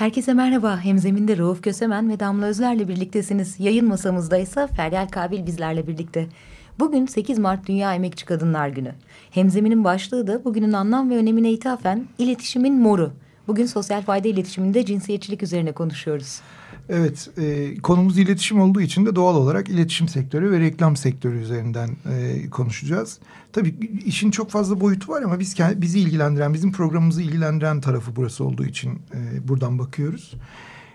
Herkese merhaba. Hemzeminde Rauf Kösemen ve Damla Özler'le birliktesiniz. Yayın masamızda ise Feryal Kabil bizlerle birlikte. Bugün 8 Mart Dünya Emekçi Kadınlar Günü. Hemzeminin başlığı da bugünün anlam ve önemine ithafen iletişimin moru. Bugün sosyal fayda iletişiminde cinsiyetçilik üzerine konuşuyoruz. Evet, e, konumuz iletişim olduğu için de doğal olarak iletişim sektörü ve reklam sektörü üzerinden e, konuşacağız. Tabii işin çok fazla boyutu var ama biz bizi ilgilendiren, bizim programımızı ilgilendiren tarafı burası olduğu için e, buradan bakıyoruz.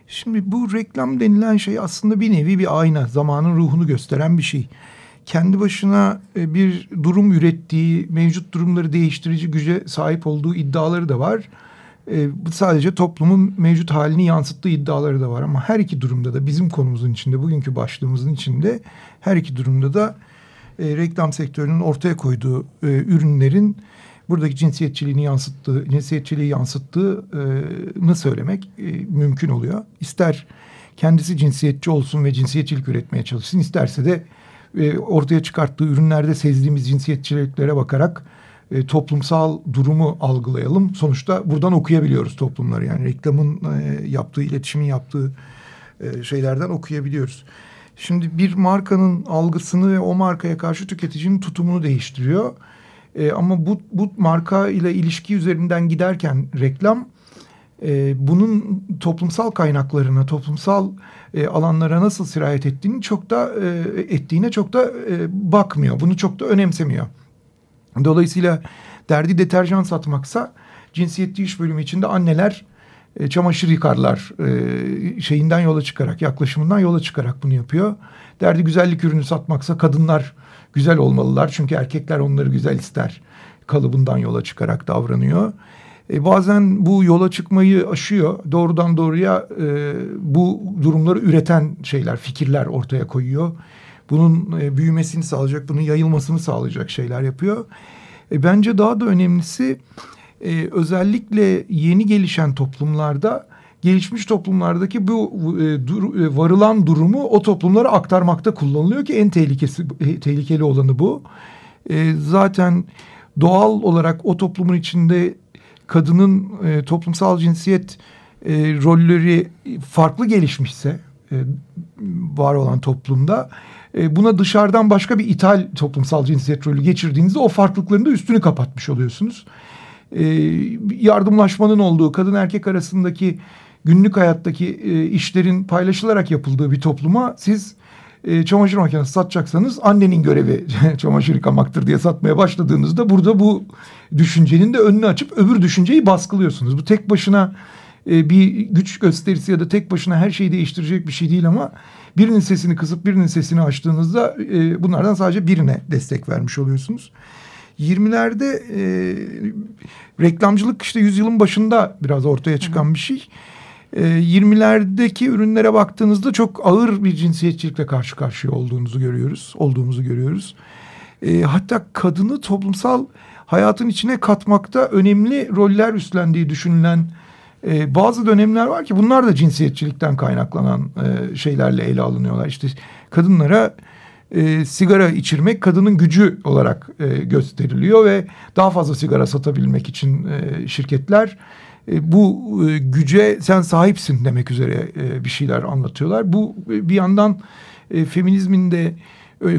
Şimdi bu reklam denilen şey aslında bir nevi bir ayna, zamanın ruhunu gösteren bir şey. Kendi başına e, bir durum ürettiği, mevcut durumları değiştirici güce sahip olduğu iddiaları da var e, sadece toplumun mevcut halini yansıttığı iddiaları da var ama her iki durumda da bizim konumuzun içinde bugünkü başlığımızın içinde her iki durumda da e, reklam sektörünün ortaya koyduğu e, ürünlerin buradaki cinsiyetçiliğini yansıttığı, cinsiyetçiliği yansıttığını söylemek e, mümkün oluyor. İster kendisi cinsiyetçi olsun ve cinsiyetçilik üretmeye çalışsın, isterse de e, ortaya çıkarttığı ürünlerde sezdiğimiz cinsiyetçiliklere bakarak e, toplumsal durumu algılayalım. Sonuçta buradan okuyabiliyoruz toplumları. Yani reklamın e, yaptığı, iletişimin yaptığı e, şeylerden okuyabiliyoruz. Şimdi bir markanın algısını ve o markaya karşı tüketicinin tutumunu değiştiriyor. E, ama bu, bu marka ile ilişki üzerinden giderken reklam e, bunun toplumsal kaynaklarına, toplumsal e, alanlara nasıl sirayet ettiğini çok da e, ettiğine çok da e, bakmıyor. Bunu çok da önemsemiyor. Dolayısıyla derdi deterjan satmaksa cinsiyetli iş bölümü içinde anneler e, çamaşır yıkarlar e, şeyinden yola çıkarak yaklaşımından yola çıkarak bunu yapıyor. Derdi güzellik ürünü satmaksa kadınlar güzel olmalılar çünkü erkekler onları güzel ister kalıbından yola çıkarak davranıyor. E, bazen bu yola çıkmayı aşıyor. Doğrudan doğruya e, bu durumları üreten şeyler, fikirler ortaya koyuyor bunun e, büyümesini sağlayacak, bunun yayılmasını sağlayacak şeyler yapıyor. E, bence daha da önemlisi e, özellikle yeni gelişen toplumlarda gelişmiş toplumlardaki bu e, dur, e, varılan durumu o toplumlara aktarmakta kullanılıyor ki en tehlikesi e, tehlikeli olanı bu. E, zaten doğal olarak o toplumun içinde kadının e, toplumsal cinsiyet e, rolleri farklı gelişmişse e, var olan toplumda buna dışarıdan başka bir ithal toplumsal cinsiyet rolü geçirdiğinizde o farklılıkların da üstünü kapatmış oluyorsunuz. E, yardımlaşmanın olduğu kadın erkek arasındaki günlük hayattaki e, işlerin paylaşılarak yapıldığı bir topluma siz e, çamaşır makinesi satacaksanız annenin görevi çamaşır yıkamaktır diye satmaya başladığınızda burada bu düşüncenin de önünü açıp öbür düşünceyi baskılıyorsunuz. Bu tek başına e, bir güç gösterisi ya da tek başına her şeyi değiştirecek bir şey değil ama birinin sesini kısıp birinin sesini açtığınızda e, bunlardan sadece birine destek vermiş oluyorsunuz. 20'lerde e, reklamcılık işte yüzyılın başında biraz ortaya çıkan bir şey. E, 20'lerdeki ürünlere baktığınızda çok ağır bir cinsiyetçilikle karşı karşıya olduğunuzu görüyoruz, olduğumuzu görüyoruz. E, hatta kadını toplumsal hayatın içine katmakta önemli roller üstlendiği düşünülen e, bazı dönemler var ki bunlar da cinsiyetçilikten kaynaklanan e, şeylerle ele alınıyorlar. İşte kadınlara e, sigara içirmek kadının gücü olarak e, gösteriliyor ve daha fazla sigara satabilmek için e, şirketler e, bu e, güce sen sahipsin demek üzere e, bir şeyler anlatıyorlar. Bu e, bir yandan e, feminizmin de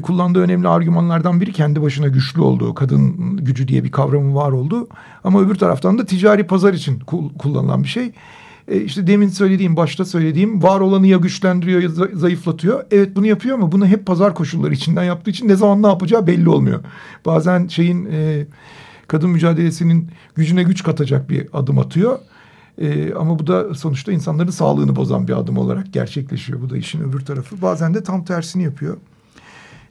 kullandığı önemli argümanlardan biri kendi başına güçlü olduğu, kadın gücü diye bir kavramı var oldu. Ama öbür taraftan da ticari pazar için kullanılan bir şey. E işte demin söylediğim, başta söylediğim var olanı ya güçlendiriyor ya zayıflatıyor. Evet bunu yapıyor ama bunu hep pazar koşulları içinden yaptığı için ne zaman ne yapacağı belli olmuyor. Bazen şeyin e, kadın mücadelesinin gücüne güç katacak bir adım atıyor. E, ama bu da sonuçta insanların sağlığını bozan bir adım olarak gerçekleşiyor. Bu da işin öbür tarafı. Bazen de tam tersini yapıyor.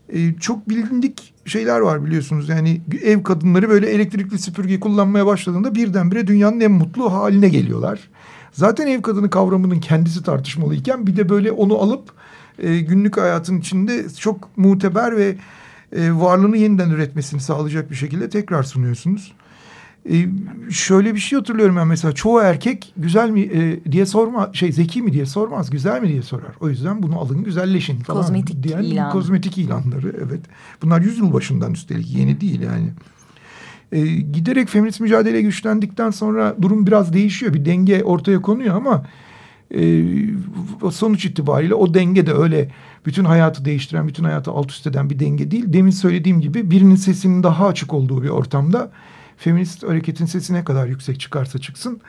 E, çok bilindik şeyler var biliyorsunuz. Yani ev kadınları böyle elektrikli süpürge kullanmaya başladığında birdenbire dünyanın en mutlu haline geliyorlar. Zaten ev kadını kavramının kendisi tartışmalıyken bir de böyle onu alıp e, günlük hayatın içinde çok muteber ve e, varlığını yeniden üretmesini sağlayacak bir şekilde tekrar sunuyorsunuz. E, şöyle bir şey hatırlıyorum ben mesela çoğu erkek güzel mi e, diye sorma şey zeki mi diye sormaz güzel mi diye sorar. O yüzden bunu alın güzelleşin falan. Kozmetik diyen ilan. Kozmetik ilanları evet. Bunlar yüzyıl başından üstelik yeni değil yani. E, giderek feminist mücadele güçlendikten sonra durum biraz değişiyor. Bir denge ortaya konuyor ama e, sonuç itibariyle o denge de öyle bütün hayatı değiştiren, bütün hayatı alt üst eden bir denge değil. Demin söylediğim gibi birinin sesinin daha açık olduğu bir ortamda feminist hareketin sesi ne kadar yüksek çıkarsa çıksın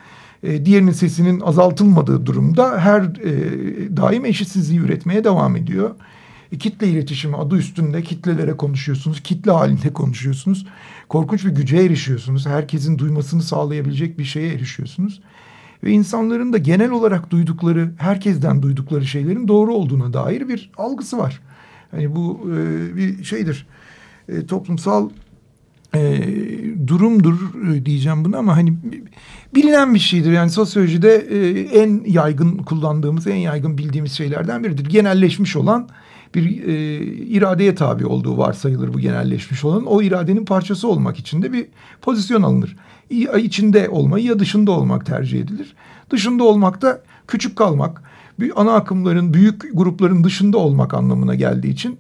e, diğerinin sesinin azaltılmadığı durumda her e, daim eşitsizliği üretmeye devam ediyor. E, kitle iletişimi adı üstünde kitlelere konuşuyorsunuz, kitle halinde konuşuyorsunuz. Korkunç bir güce erişiyorsunuz. Herkesin duymasını sağlayabilecek bir şeye erişiyorsunuz. Ve insanların da genel olarak duydukları, herkesten duydukları şeylerin doğru olduğuna dair bir algısı var. Hani bu e, bir şeydir, e, toplumsal e, durumdur diyeceğim bunu ama hani bilinen bir şeydir. Yani sosyolojide e, en yaygın kullandığımız, en yaygın bildiğimiz şeylerden biridir. Genelleşmiş olan bir e, iradeye tabi olduğu varsayılır bu genelleşmiş olan. O iradenin parçası olmak için de bir pozisyon alınır. Ya içinde olmayı ya dışında olmak tercih edilir. Dışında olmak da küçük kalmak, ana akımların, büyük grupların dışında olmak anlamına geldiği için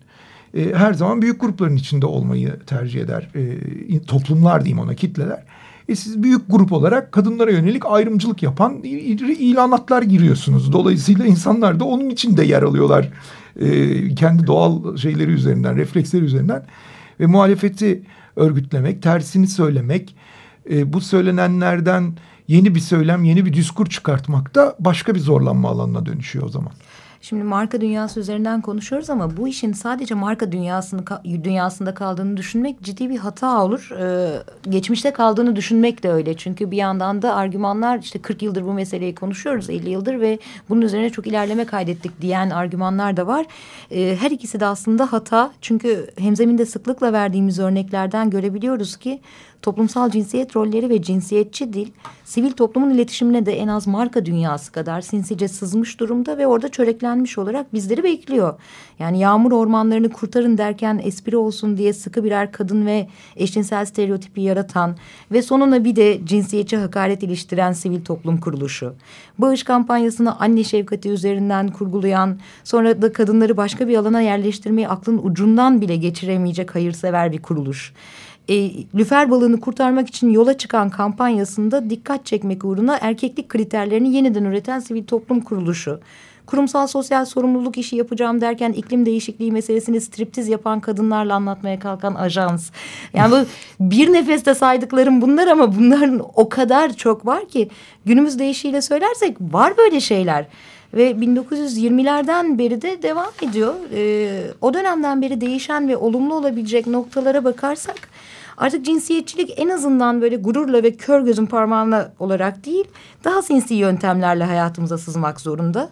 e, her zaman büyük grupların içinde olmayı tercih eder. E, toplumlar diyeyim ona, kitleler. E siz büyük grup olarak kadınlara yönelik ayrımcılık yapan ilanatlar giriyorsunuz. Dolayısıyla insanlar da onun içinde yer alıyorlar. E, kendi doğal şeyleri üzerinden, refleksleri üzerinden. Ve muhalefeti örgütlemek, tersini söylemek, e, bu söylenenlerden yeni bir söylem, yeni bir diskur çıkartmak da başka bir zorlanma alanına dönüşüyor o zaman. Şimdi marka dünyası üzerinden konuşuyoruz ama bu işin sadece marka dünyasını dünyasında kaldığını düşünmek ciddi bir hata olur. Ee, geçmişte kaldığını düşünmek de öyle. Çünkü bir yandan da argümanlar işte 40 yıldır bu meseleyi konuşuyoruz 50 yıldır ve bunun üzerine çok ilerleme kaydettik diyen argümanlar da var. Ee, her ikisi de aslında hata. Çünkü hemzeminde sıklıkla verdiğimiz örneklerden görebiliyoruz ki toplumsal cinsiyet rolleri ve cinsiyetçi dil sivil toplumun iletişimine de en az marka dünyası kadar sinsice sızmış durumda ve orada çöreklenmiş olarak bizleri bekliyor. Yani yağmur ormanlarını kurtarın derken espri olsun diye sıkı birer kadın ve eşcinsel stereotipi yaratan ve sonuna bir de cinsiyetçi hakaret iliştiren sivil toplum kuruluşu. Bağış kampanyasını anne şefkati üzerinden kurgulayan sonra da kadınları başka bir alana yerleştirmeyi aklın ucundan bile geçiremeyecek hayırsever bir kuruluş e, lüfer balığını kurtarmak için yola çıkan kampanyasında dikkat çekmek uğruna erkeklik kriterlerini yeniden üreten sivil toplum kuruluşu. Kurumsal sosyal sorumluluk işi yapacağım derken iklim değişikliği meselesini striptiz yapan kadınlarla anlatmaya kalkan ajans. Yani bu bir nefeste saydıklarım bunlar ama bunların o kadar çok var ki günümüz deyişiyle söylersek var böyle şeyler ve 1920'lerden beri de devam ediyor. Ee, o dönemden beri değişen ve olumlu olabilecek noktalara bakarsak Artık cinsiyetçilik en azından böyle gururla ve kör gözün parmağına olarak değil daha sinsi yöntemlerle hayatımıza sızmak zorunda.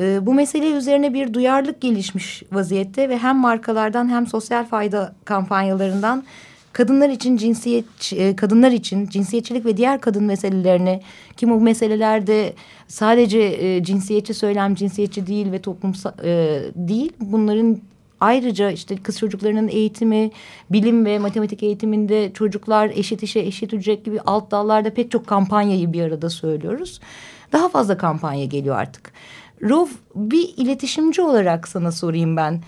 E, bu mesele üzerine bir duyarlılık gelişmiş vaziyette ve hem markalardan hem sosyal fayda kampanyalarından kadınlar için cinsiyet e, kadınlar için cinsiyetçilik ve diğer kadın meselelerini ki bu meselelerde sadece e, cinsiyetçi söylem cinsiyetçi değil ve toplumsal e, değil bunların Ayrıca işte kız çocuklarının eğitimi, bilim ve matematik eğitiminde çocuklar eşit işe eşit ücret gibi alt dallarda pek çok kampanyayı bir arada söylüyoruz. Daha fazla kampanya geliyor artık. Rov bir iletişimci olarak sana sorayım ben.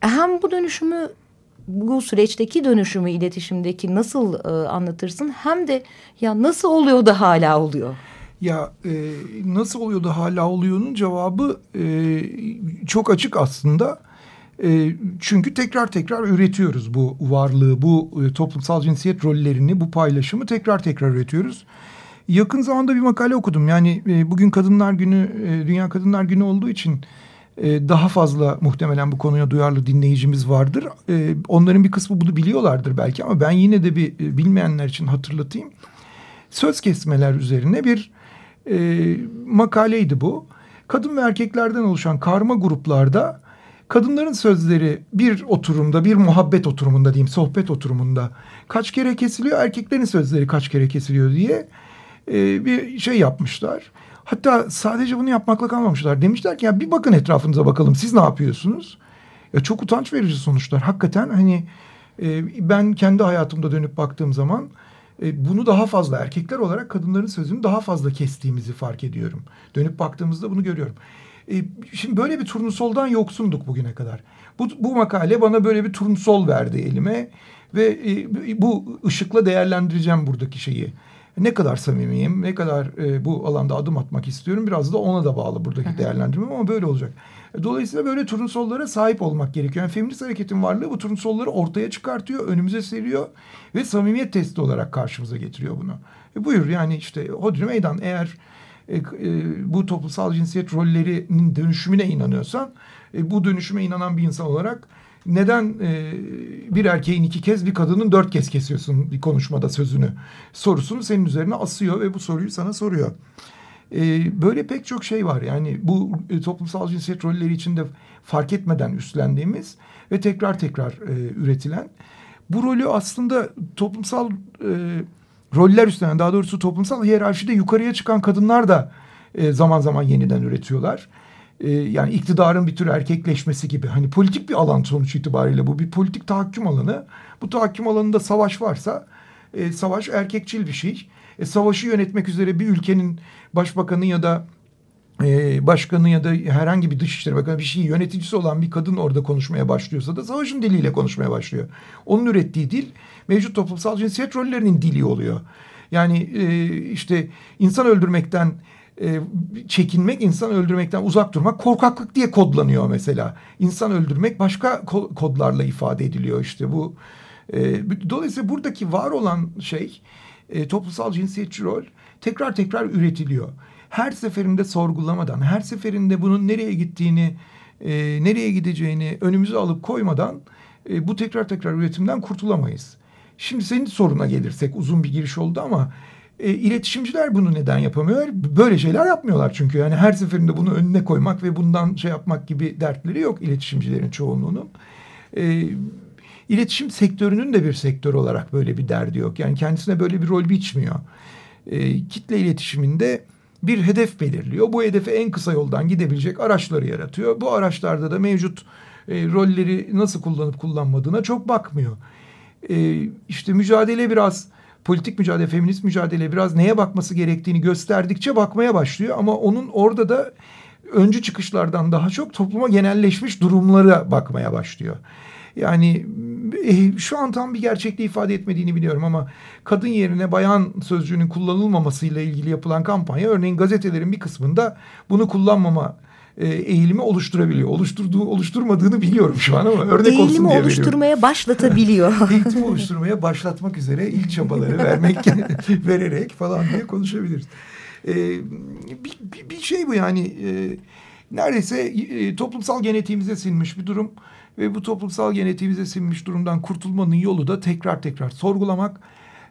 Hem bu dönüşümü bu süreçteki dönüşümü iletişimdeki nasıl e, anlatırsın hem de ya nasıl oluyor da hala oluyor? Ya e, nasıl oluyor da hala oluyor'nun cevabı e, çok açık aslında. E, çünkü tekrar tekrar üretiyoruz bu varlığı, bu e, toplumsal cinsiyet rollerini, bu paylaşımı tekrar tekrar üretiyoruz. Yakın zamanda bir makale okudum. Yani e, bugün Kadınlar Günü, e, Dünya Kadınlar Günü olduğu için e, daha fazla muhtemelen bu konuya duyarlı dinleyicimiz vardır. E, onların bir kısmı bunu biliyorlardır belki ama ben yine de bir e, bilmeyenler için hatırlatayım. Söz kesmeler üzerine bir e, makaleydi bu. Kadın ve erkeklerden oluşan karma gruplarda kadınların sözleri bir oturumda, bir muhabbet oturumunda diyeyim, sohbet oturumunda kaç kere kesiliyor, erkeklerin sözleri kaç kere kesiliyor diye e, bir şey yapmışlar. Hatta sadece bunu yapmakla kalmamışlar. Demişler ki ya bir bakın etrafınıza bakalım siz ne yapıyorsunuz? Ya çok utanç verici sonuçlar. Hakikaten hani e, ben kendi hayatımda dönüp baktığım zaman e, bunu daha fazla erkekler olarak kadınların sözünü daha fazla kestiğimizi fark ediyorum. Dönüp baktığımızda bunu görüyorum. E, şimdi böyle bir turnusoldan yoksunduk bugüne kadar. Bu, bu makale bana böyle bir turnusol verdi elime ve e, bu ışıkla değerlendireceğim buradaki şeyi. Ne kadar samimiyim, ne kadar e, bu alanda adım atmak istiyorum biraz da ona da bağlı buradaki değerlendirmem ama böyle olacak. Dolayısıyla böyle turnsollara sahip olmak gerekiyor. Yani feminist hareketin varlığı bu turnsolları ortaya çıkartıyor, önümüze seriyor ve samimiyet testi olarak karşımıza getiriyor bunu. E buyur yani işte hodri meydan eğer e, e, bu toplumsal cinsiyet rollerinin dönüşümüne inanıyorsan e, bu dönüşüme inanan bir insan olarak neden e, bir erkeğin iki kez bir kadının dört kez kesiyorsun bir konuşmada sözünü sorusunu senin üzerine asıyor ve bu soruyu sana soruyor. E, böyle pek çok şey var yani bu e, toplumsal cinsiyet rolleri içinde fark etmeden üstlendiğimiz ve tekrar tekrar e, üretilen bu rolü aslında toplumsal e, roller üstlenen daha doğrusu toplumsal hiyerarşide yukarıya çıkan kadınlar da e, zaman zaman yeniden üretiyorlar. E, yani iktidarın bir tür erkekleşmesi gibi hani politik bir alan sonuç itibariyle bu bir politik tahakküm alanı. Bu tahakküm alanında savaş varsa e, savaş erkekçil bir şey. E, savaşı yönetmek üzere bir ülkenin başbakanı ya da e, başkanı ya da herhangi bir dışişleri bakanı bir şey yöneticisi olan bir kadın orada konuşmaya başlıyorsa da savaşın diliyle konuşmaya başlıyor. Onun ürettiği dil mevcut toplumsal cinsiyet rollerinin dili oluyor. Yani e, işte insan öldürmekten e, çekinmek, insan öldürmekten uzak durmak korkaklık diye kodlanıyor mesela. İnsan öldürmek başka kodlarla ifade ediliyor işte bu. E, dolayısıyla buradaki var olan şey e, toplumsal cinsiyetçi rol tekrar tekrar üretiliyor. Her seferinde sorgulamadan, her seferinde bunun nereye gittiğini, e, nereye gideceğini önümüze alıp koymadan e, bu tekrar tekrar üretimden kurtulamayız. Şimdi senin soruna gelirsek uzun bir giriş oldu ama e, iletişimciler bunu neden yapamıyor? Böyle şeyler yapmıyorlar çünkü. Yani her seferinde bunu önüne koymak ve bundan şey yapmak gibi dertleri yok iletişimcilerin çoğunluğunun. E, iletişim sektörünün de bir sektör olarak böyle bir derdi yok. Yani kendisine böyle bir rol biçmiyor. E, kitle iletişiminde bir hedef belirliyor. Bu hedefe en kısa yoldan gidebilecek araçları yaratıyor. Bu araçlarda da mevcut e, rolleri nasıl kullanıp kullanmadığına çok bakmıyor. E, işte mücadele biraz politik mücadele, feminist mücadele biraz neye bakması gerektiğini gösterdikçe bakmaya başlıyor. Ama onun orada da öncü çıkışlardan daha çok topluma genelleşmiş durumlara bakmaya başlıyor. Yani e, şu an tam bir gerçekliği ifade etmediğini biliyorum ama kadın yerine bayan sözcüğünün kullanılmamasıyla ilgili yapılan kampanya örneğin gazetelerin bir kısmında bunu kullanmama e, eğilimi oluşturabiliyor. Oluşturduğu, oluşturmadığını biliyorum şu an ama örnek eğilimi olsun diye oluşturmaya veriyorum. başlatabiliyor. Eğitim oluşturmaya başlatmak üzere ilk çabaları vermek, vererek falan diye konuşabiliriz. E, bir, bir, bir şey bu yani e, neredeyse e, toplumsal genetiğimize sinmiş bir durum. Ve bu toplumsal genetiğimize sinmiş durumdan kurtulmanın yolu da tekrar tekrar sorgulamak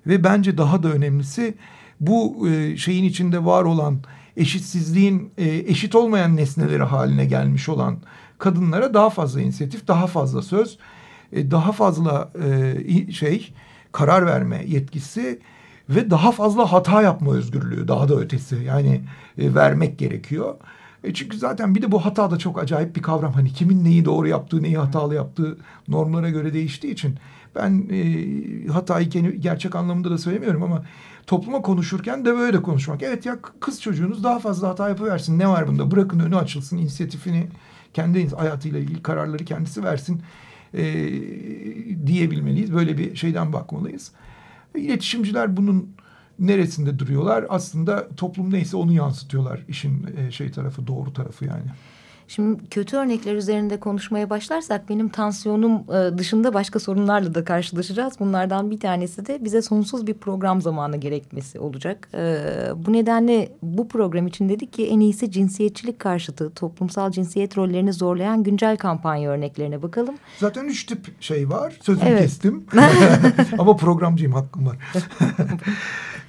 ve bence daha da önemlisi bu e, şeyin içinde var olan eşitsizliğin e, eşit olmayan nesneleri haline gelmiş olan kadınlara daha fazla inisiyatif, daha fazla söz, e, daha fazla e, şey karar verme yetkisi ve daha fazla hata yapma özgürlüğü daha da ötesi yani e, vermek gerekiyor. E çünkü zaten bir de bu hata da çok acayip bir kavram. Hani kimin neyi doğru yaptığı, neyi hatalı yaptığı normlara göre değiştiği için ben e, hatayı gerçek anlamında da söylemiyorum ama topluma konuşurken de böyle konuşmak. Evet ya kız çocuğunuz daha fazla hata yapıversin. Ne var bunda? Bırakın önü açılsın, inisiyatifini kendi hayatıyla ilgili kararları kendisi versin e, diyebilmeliyiz. Böyle bir şeyden bakmalıyız. İletişimciler bunun neresinde duruyorlar? Aslında toplum neyse onu yansıtıyorlar. İşin e, şey tarafı, doğru tarafı yani. Şimdi kötü örnekler üzerinde konuşmaya başlarsak benim tansiyonum e, dışında başka sorunlarla da karşılaşacağız. Bunlardan bir tanesi de bize sonsuz bir program zamanı gerekmesi olacak. E, bu nedenle bu program için dedik ki en iyisi cinsiyetçilik karşıtı, toplumsal cinsiyet rollerini zorlayan güncel kampanya örneklerine bakalım. Zaten üç tip şey var. Sözünü evet. kestim. Ama programcıyım hakkım var.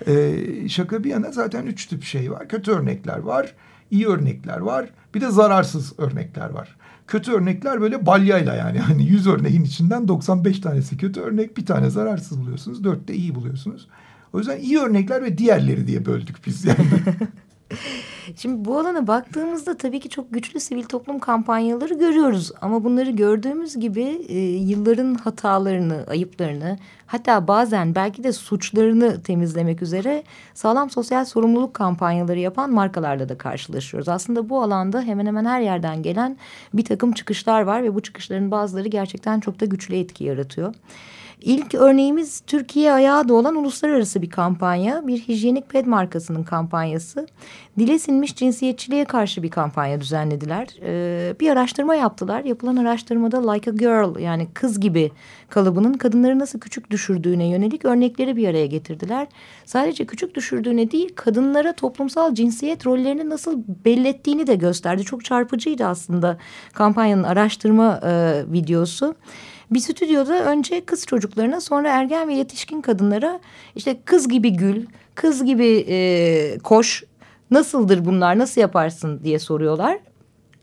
Ee, şaka bir yana zaten üç tip şey var. Kötü örnekler var, iyi örnekler var, bir de zararsız örnekler var. Kötü örnekler böyle balyayla yani. Hani 100 örneğin içinden 95 tanesi kötü örnek, bir tane zararsız buluyorsunuz, dört de iyi buluyorsunuz. O yüzden iyi örnekler ve diğerleri diye böldük biz yani. Şimdi bu alana baktığımızda tabii ki çok güçlü sivil toplum kampanyaları görüyoruz. Ama bunları gördüğümüz gibi e, yılların hatalarını, ayıplarını hatta bazen belki de suçlarını temizlemek üzere sağlam sosyal sorumluluk kampanyaları yapan markalarla da karşılaşıyoruz. Aslında bu alanda hemen hemen her yerden gelen bir takım çıkışlar var ve bu çıkışların bazıları gerçekten çok da güçlü etki yaratıyor. İlk örneğimiz Türkiye ayağı da olan uluslararası bir kampanya. Bir hijyenik ped markasının kampanyası. Dile sinmiş cinsiyetçiliğe karşı bir kampanya düzenlediler. Ee, bir araştırma yaptılar. Yapılan araştırmada like a girl yani kız gibi kalıbının kadınları nasıl küçük düşürdüğüne yönelik örnekleri bir araya getirdiler. Sadece küçük düşürdüğüne değil kadınlara toplumsal cinsiyet rollerini nasıl bellettiğini de gösterdi. Çok çarpıcıydı aslında kampanyanın araştırma e, videosu. Bir stüdyoda önce kız çocuklarına sonra ergen ve yetişkin kadınlara işte kız gibi gül, kız gibi e, koş nasıldır bunlar nasıl yaparsın diye soruyorlar.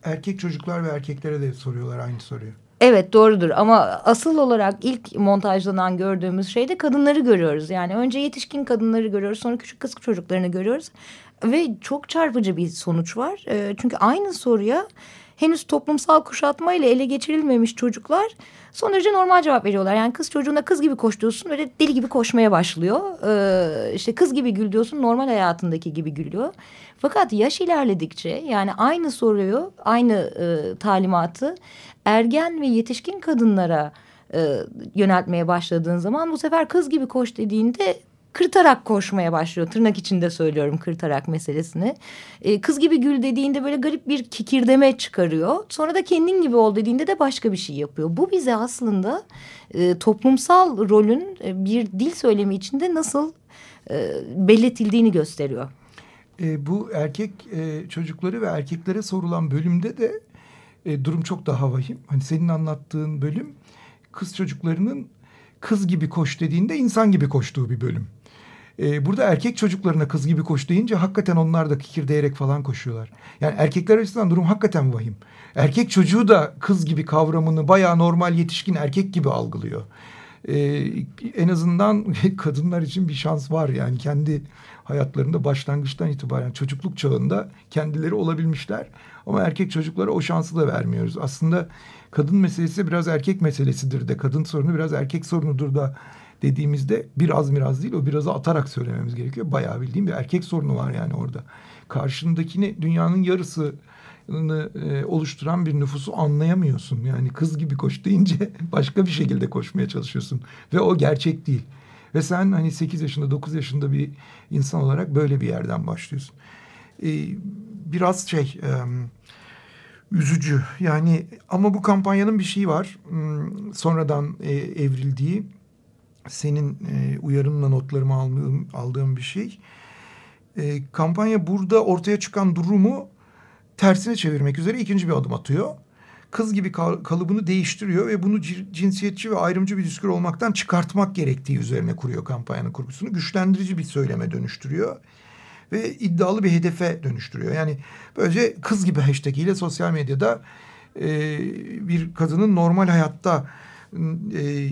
Erkek çocuklar ve erkeklere de soruyorlar aynı soruyu. Evet doğrudur ama asıl olarak ilk montajlanan gördüğümüz şeyde kadınları görüyoruz. Yani önce yetişkin kadınları görüyoruz sonra küçük kız çocuklarını görüyoruz. Ve çok çarpıcı bir sonuç var. E, çünkü aynı soruya henüz toplumsal kuşatma ile ele geçirilmemiş çocuklar son derece normal cevap veriyorlar. Yani kız çocuğuna kız gibi koş diyorsun öyle deli gibi koşmaya başlıyor. Ee, işte kız gibi gül diyorsun normal hayatındaki gibi gülüyor. Fakat yaş ilerledikçe yani aynı soruyu aynı e, talimatı ergen ve yetişkin kadınlara e, yöneltmeye başladığın zaman bu sefer kız gibi koş dediğinde kırtarak koşmaya başlıyor. Tırnak içinde söylüyorum kırtarak meselesini. E, kız gibi gül dediğinde böyle garip bir kikirdeme çıkarıyor. Sonra da kendin gibi ol dediğinde de başka bir şey yapıyor. Bu bize aslında e, toplumsal rolün e, bir dil söylemi içinde nasıl e, belletildiğini gösteriyor. E, bu erkek e, çocukları ve erkeklere sorulan bölümde de e, durum çok daha vahim. Hani senin anlattığın bölüm kız çocuklarının kız gibi koş dediğinde insan gibi koştuğu bir bölüm. Ee, burada erkek çocuklarına kız gibi koş deyince hakikaten onlar da kikirdeyerek falan koşuyorlar. Yani erkekler açısından durum hakikaten vahim. Erkek çocuğu da kız gibi kavramını bayağı normal yetişkin erkek gibi algılıyor. Ee, en azından kadınlar için bir şans var yani kendi hayatlarında başlangıçtan itibaren çocukluk çağında kendileri olabilmişler. Ama erkek çocuklara o şansı da vermiyoruz. Aslında kadın meselesi biraz erkek meselesidir de kadın sorunu biraz erkek sorunudur da dediğimizde biraz biraz değil o birazı atarak söylememiz gerekiyor. Bayağı bildiğim bir erkek sorunu var yani orada. Karşındakini dünyanın yarısı e, oluşturan bir nüfusu anlayamıyorsun. Yani kız gibi koş deyince başka bir şekilde koşmaya çalışıyorsun. Ve o gerçek değil. Ve sen hani sekiz yaşında dokuz yaşında bir insan olarak böyle bir yerden başlıyorsun. Ee, biraz şey e, üzücü yani ama bu kampanyanın bir şeyi var. Hmm, sonradan e, evrildiği senin e, uyarınla notlarımı aldığım, aldığım bir şey. E, kampanya burada ortaya çıkan durumu tersine çevirmek üzere ikinci bir adım atıyor. Kız gibi kalıbını değiştiriyor ve bunu cinsiyetçi ve ayrımcı bir düskur olmaktan çıkartmak gerektiği üzerine kuruyor kampanyanın kurgusunu. Güçlendirici bir söyleme dönüştürüyor ve iddialı bir hedefe dönüştürüyor. Yani böylece kız gibi hashtag ile sosyal medyada e, bir kadının normal hayatta e,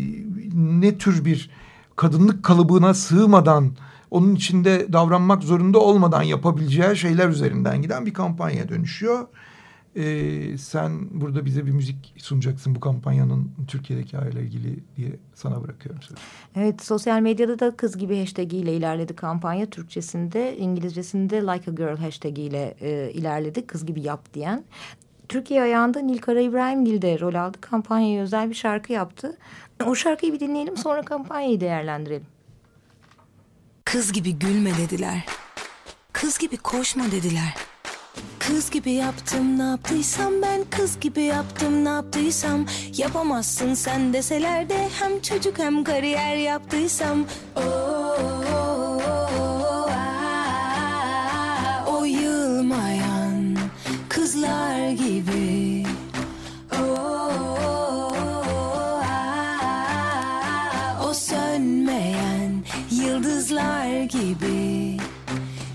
ne tür bir kadınlık kalıbına sığmadan onun içinde davranmak zorunda olmadan yapabileceği şeyler üzerinden giden bir kampanya dönüşüyor. Ee, sen burada bize bir müzik sunacaksın bu kampanyanın Türkiye'deki aile ilgili diye sana bırakıyorum. Sözü. Evet sosyal medyada da kız gibi hashtag ile ilerledi kampanya. Türkçesinde İngilizcesinde like a girl hashtag ile e, ilerledi. Kız gibi yap diyen. Türkiye ayağında Nilkara İbrahimgil de rol aldı. Kampanyaya özel bir şarkı yaptı. O şarkıyı bir dinleyelim sonra kampanyayı değerlendirelim. Kız gibi gülme dediler. Kız gibi koşma dediler. Kız gibi yaptım ne yaptıysam ben kız gibi yaptım ne yaptıysam yapamazsın sen deseler de hem çocuk hem kariyer yaptıysam oh, gibi.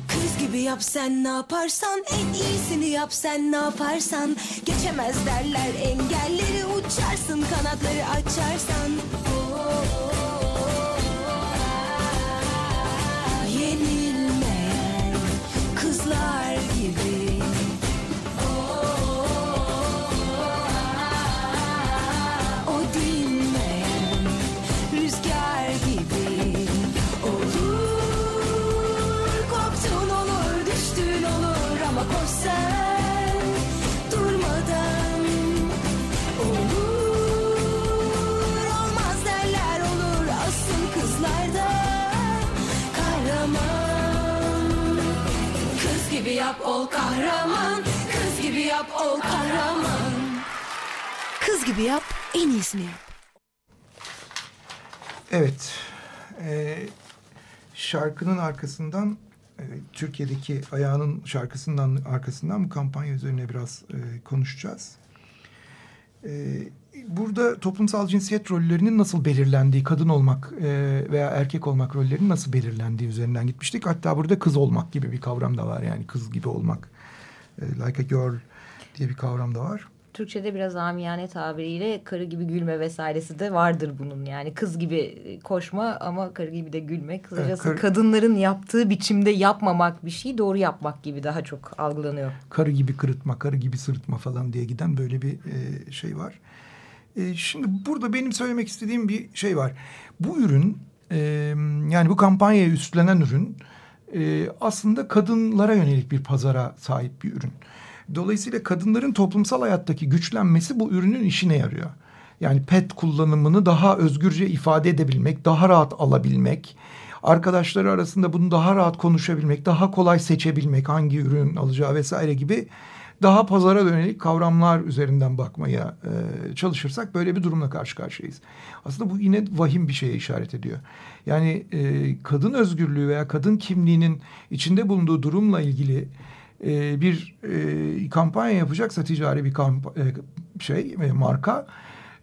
Kız gibi yap sen ne yaparsan En iyisini yap sen ne yaparsan. Geçemez derler engelleri Uçarsın kanatları açarsan. Yenilmeyen kızlar gibi yap ol kahraman Kız gibi yap ol kahraman Kız gibi yap en iyisini yap Evet. Ee, şarkının arkasından e, Türkiye'deki ayağının şarkısından arkasından bu kampanya üzerine biraz e, konuşacağız. E, burada toplumsal cinsiyet rollerinin nasıl belirlendiği, kadın olmak e, veya erkek olmak rollerinin nasıl belirlendiği üzerinden gitmiştik. Hatta burada kız olmak gibi bir kavram da var. Yani kız gibi olmak. E, like a girl diye bir kavram da var. Türkçe'de biraz amiyane tabiriyle karı gibi gülme vesairesi de vardır bunun. Yani kız gibi koşma ama karı gibi de gülme. Kısacası Evet, kar- kadınların yaptığı biçimde yapmamak bir şeyi doğru yapmak gibi daha çok algılanıyor. karı gibi kırıtma, karı gibi sırıtma falan diye giden böyle bir e, şey var. E, şimdi burada benim söylemek istediğim bir şey var. Bu ürün e, yani bu kampanyaya üstlenen ürün e, aslında kadınlara yönelik bir pazara sahip bir ürün. Dolayısıyla kadınların toplumsal hayattaki güçlenmesi bu ürünün işine yarıyor. Yani pet kullanımını daha özgürce ifade edebilmek, daha rahat alabilmek, arkadaşları arasında bunu daha rahat konuşabilmek, daha kolay seçebilmek, hangi ürün alacağı vesaire gibi daha pazara yönelik kavramlar üzerinden bakmaya e, çalışırsak böyle bir durumla karşı karşıyayız. Aslında bu yine vahim bir şeye işaret ediyor. Yani e, kadın özgürlüğü veya kadın kimliğinin içinde bulunduğu durumla ilgili e, bir e, kampanya yapacaksa ticari bir kamp e, şey e, marka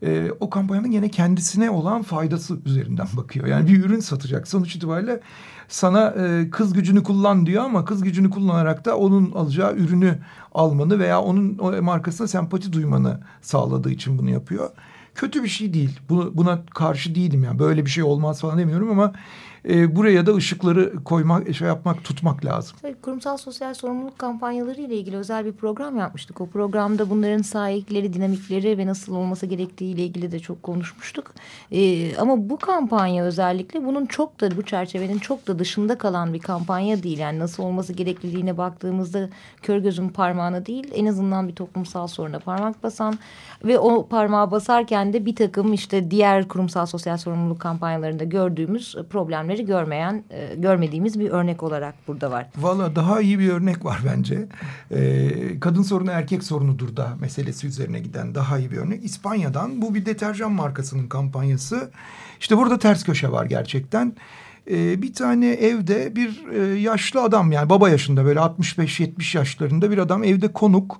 e, o kampanyanın yine kendisine olan faydası üzerinden bakıyor. Yani bir ürün satacak. Sonuç itibariyle sana e, kız gücünü kullan diyor ama kız gücünü kullanarak da onun alacağı ürünü almanı veya onun o markasına sempati duymanı sağladığı için bunu yapıyor. Kötü bir şey değil. Bunu, buna karşı değilim yani. Böyle bir şey olmaz falan demiyorum ama e, buraya da ışıkları koymak, şey yapmak, tutmak lazım. Tabii kurumsal sosyal sorumluluk kampanyaları ile ilgili özel bir program yapmıştık. O programda bunların sahipleri, dinamikleri ve nasıl olması gerektiği ile ilgili de çok konuşmuştuk. Ee, ama bu kampanya özellikle bunun çok da bu çerçevenin çok da dışında kalan bir kampanya değil. Yani nasıl olması gerekliliğine baktığımızda kör gözün parmağına değil en azından bir toplumsal soruna parmak basan ve o parmağı basarken de bir takım işte diğer kurumsal sosyal sorumluluk kampanyalarında gördüğümüz problemleri görmeyen, e, görmediğimiz bir örnek olarak burada var. Valla daha iyi bir örnek var bence. Ee, kadın sorunu erkek sorunudur da meselesi üzerine giden daha iyi bir örnek. İspanya'dan bu bir deterjan markasının kampanyası. İşte burada ters köşe var gerçekten. Ee, bir tane evde bir e, yaşlı adam yani baba yaşında böyle 65-70 yaşlarında bir adam evde konuk.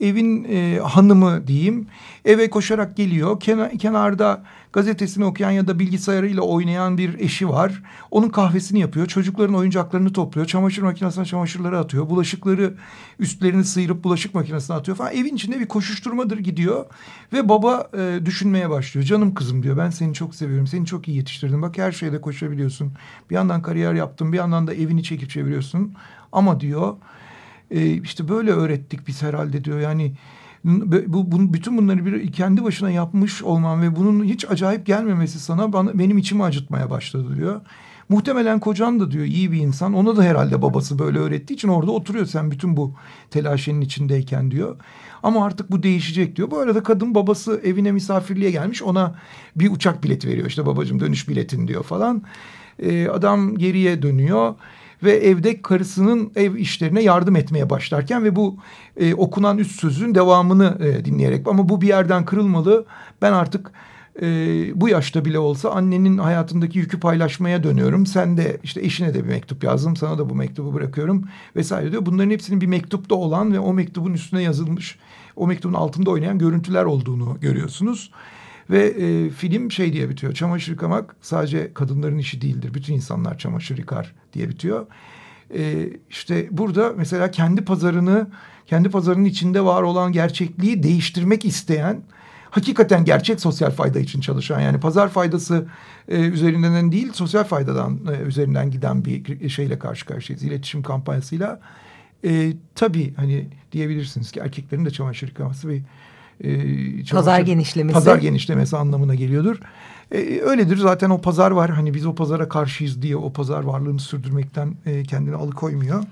Evin e, hanımı diyeyim eve koşarak geliyor. Kenar, kenarda gazetesini okuyan ya da bilgisayarıyla oynayan bir eşi var. Onun kahvesini yapıyor. Çocukların oyuncaklarını topluyor. Çamaşır makinesine çamaşırları atıyor. Bulaşıkları üstlerini sıyırıp bulaşık makinesine atıyor falan. Evin içinde bir koşuşturmadır gidiyor. Ve baba e, düşünmeye başlıyor. Canım kızım diyor ben seni çok seviyorum. Seni çok iyi yetiştirdim. Bak her şeyde koşabiliyorsun. Bir yandan kariyer yaptın. Bir yandan da evini çekip çeviriyorsun. Ama diyor e, işte böyle öğrettik biz herhalde diyor. Yani bu, bu bütün bunları bir kendi başına yapmış olman ve bunun hiç acayip gelmemesi sana bana, benim içimi acıtmaya başladı diyor. Muhtemelen kocan da diyor iyi bir insan. Ona da herhalde babası böyle öğrettiği için orada oturuyor sen bütün bu telaşenin içindeyken diyor. Ama artık bu değişecek diyor. Bu arada kadın babası evine misafirliğe gelmiş. Ona bir uçak bileti veriyor. İşte babacığım dönüş biletin diyor falan. Ee, adam geriye dönüyor ve evde karısının ev işlerine yardım etmeye başlarken ve bu e, okunan üst sözün devamını e, dinleyerek ama bu bir yerden kırılmalı. Ben artık e, bu yaşta bile olsa annenin hayatındaki yükü paylaşmaya dönüyorum. Sen de işte eşine de bir mektup yazdım. Sana da bu mektubu bırakıyorum vesaire diyor. Bunların hepsinin bir mektupta olan ve o mektubun üstüne yazılmış, o mektubun altında oynayan görüntüler olduğunu görüyorsunuz. Ve e, film şey diye bitiyor. Çamaşır yıkamak sadece kadınların işi değildir. Bütün insanlar çamaşır yıkar diye bitiyor. E, işte burada mesela kendi pazarını, kendi pazarının içinde var olan gerçekliği değiştirmek isteyen hakikaten gerçek sosyal fayda için çalışan yani pazar faydası e, üzerinden değil sosyal faydadan e, üzerinden giden bir şeyle karşı karşıyayız iletişim kampanyasıyla. E, tabii hani diyebilirsiniz ki erkeklerin de çamaşır yıkaması bir e, pazar genişlemesi. Pazar genişlemesi anlamına geliyordur. E, öyledir zaten o pazar var hani biz o pazara karşıyız diye o pazar varlığını sürdürmekten e, kendini alıkoymuyor.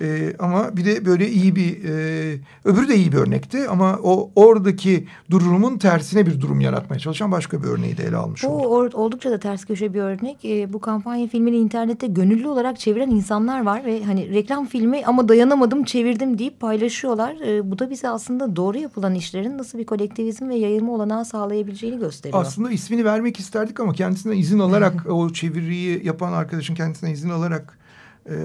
E, ama bir de böyle iyi bir e, öbürü de iyi bir örnekti ama o oradaki durumun tersine bir durum yaratmaya çalışan başka bir örneği de ele almış olduk. Bu oldukça da ters köşe bir örnek. E, bu kampanya filmini internette gönüllü olarak çeviren insanlar var ve hani reklam filmi ama dayanamadım çevirdim deyip paylaşıyorlar. E, bu da bize aslında doğru yapılan işlerin nasıl bir kolektivizm ve yayılma olanağı sağlayabileceğini gösteriyor. Aslında ismini vermek isterdik ama kendisine izin alarak o çeviriyi yapan arkadaşın kendisine izin alarak e,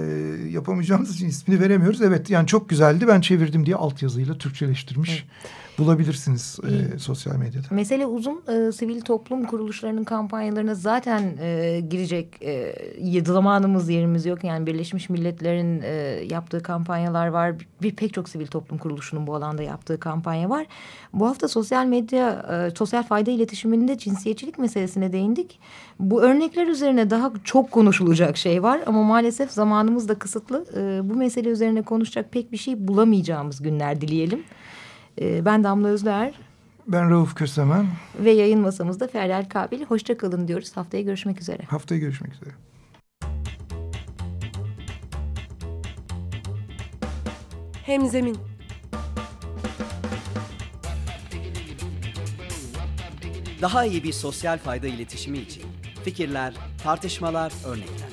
yapamayacağımız için ismini veremiyoruz. Evet yani çok güzeldi ben çevirdim diye altyazıyla Türkçeleştirmiş. Evet bulabilirsiniz e, sosyal medyada. Mesele uzun. E, sivil toplum kuruluşlarının kampanyalarına zaten e, girecek e, zamanımız yerimiz yok. Yani Birleşmiş Milletler'in e, yaptığı kampanyalar var. Bir pek çok sivil toplum kuruluşunun bu alanda yaptığı kampanya var. Bu hafta sosyal medya, e, sosyal fayda iletişiminde cinsiyetçilik meselesine değindik. Bu örnekler üzerine daha çok konuşulacak şey var ama maalesef zamanımız da kısıtlı. E, bu mesele üzerine konuşacak pek bir şey bulamayacağımız günler dileyelim. Ee, ben Damla Özler. Ben Rauf Kösemen. Ve yayın masamızda Feryal Kabil. Hoşçakalın diyoruz. Haftaya görüşmek üzere. Haftaya görüşmek üzere. Hemzemin Daha iyi bir sosyal fayda iletişimi için fikirler, tartışmalar, örnekler.